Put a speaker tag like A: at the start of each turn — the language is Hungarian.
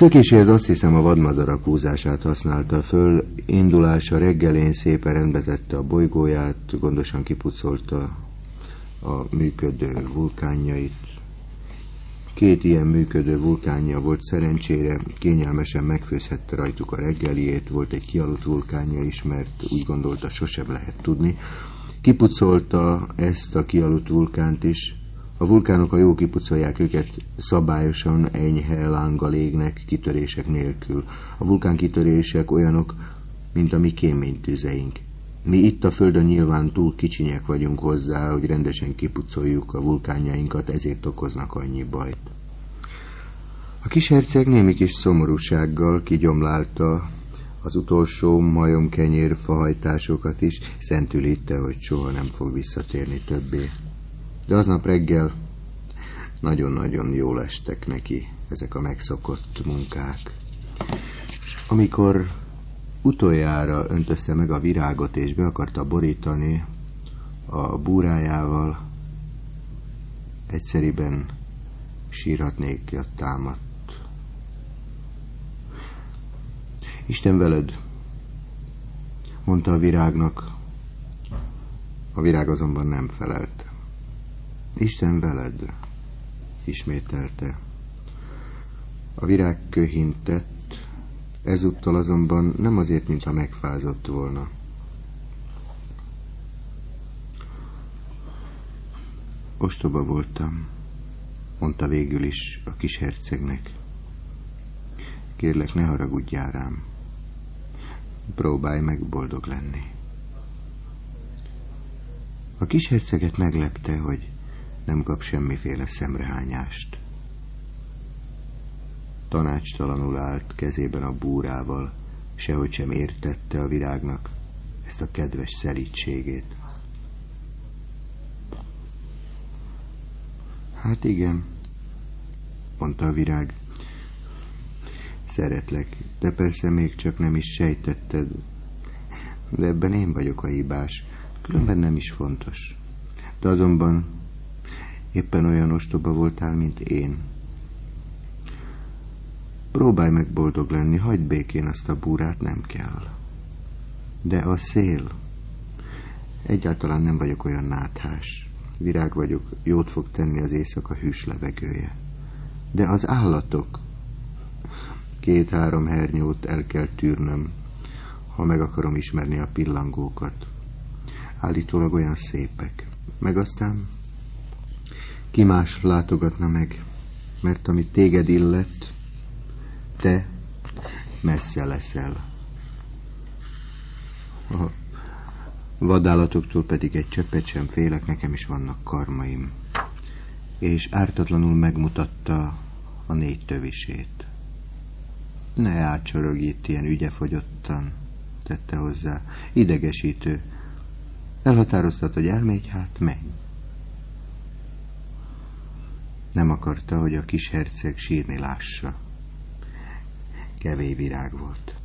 A: Szökéséhez azt hiszem a vadmadarak húzását használta föl, indulása reggelén szépen rendbetette a bolygóját, gondosan kipucolta a működő vulkánjait. Két ilyen működő vulkánja volt szerencsére, kényelmesen megfőzhette rajtuk a reggeliét, volt egy kialudt vulkánja is, mert úgy gondolta, sosem lehet tudni. Kipucolta ezt a kialudt vulkánt is, a vulkánok, a jó kipucolják őket, szabályosan enyhe lánggal égnek, kitörések nélkül. A vulkánkitörések olyanok, mint a mi kéménytüzeink. Mi itt a Földön nyilván túl kicsinyek vagyunk hozzá, hogy rendesen kipucoljuk a vulkánjainkat, ezért okoznak annyi bajt. A kis herceg némi kis szomorúsággal kigyomlálta az utolsó majomkenyér fahajtásokat is, szentülítte, hogy soha nem fog visszatérni többé. De aznap reggel nagyon-nagyon jól estek neki ezek a megszokott munkák. Amikor utoljára öntözte meg a virágot és be akarta borítani a búrájával, egyszeriben sírhatnék a támadt. Isten veled, mondta a virágnak, a virág azonban nem felelt. Isten veled, ismételte. A virág köhintett, ezúttal azonban nem azért, mintha megfázott volna. Ostoba voltam, mondta végül is a kis hercegnek. Kérlek, ne haragudjál rám. Próbálj meg boldog lenni. A kis herceget meglepte, hogy nem kap semmiféle szemrehányást. Tanácstalanul állt kezében a búrával, sehogy sem értette a virágnak ezt a kedves szelítségét. Hát igen, mondta a virág. Szeretlek, de persze még csak nem is sejtetted. De ebben én vagyok a hibás, különben nem is fontos. De azonban Éppen olyan ostoba voltál, mint én. Próbálj meg boldog lenni, hagyd békén azt a búrát, nem kell. De a szél... Egyáltalán nem vagyok olyan náthás. Virág vagyok, jót fog tenni az éjszaka hűs levegője. De az állatok... Két-három hernyót el kell tűrnöm, ha meg akarom ismerni a pillangókat. Állítólag olyan szépek. Meg aztán ki más látogatna meg, mert ami téged illet, te messze leszel. A vadállatoktól pedig egy cseppet sem félek, nekem is vannak karmaim. És ártatlanul megmutatta a négy tövisét. Ne átcsorog itt ilyen ügyefogyottan, tette hozzá. Idegesítő. Elhatároztat, hogy elmégy, hát menj. Nem akarta, hogy a kis herceg sírni lássa. Kevés virág volt.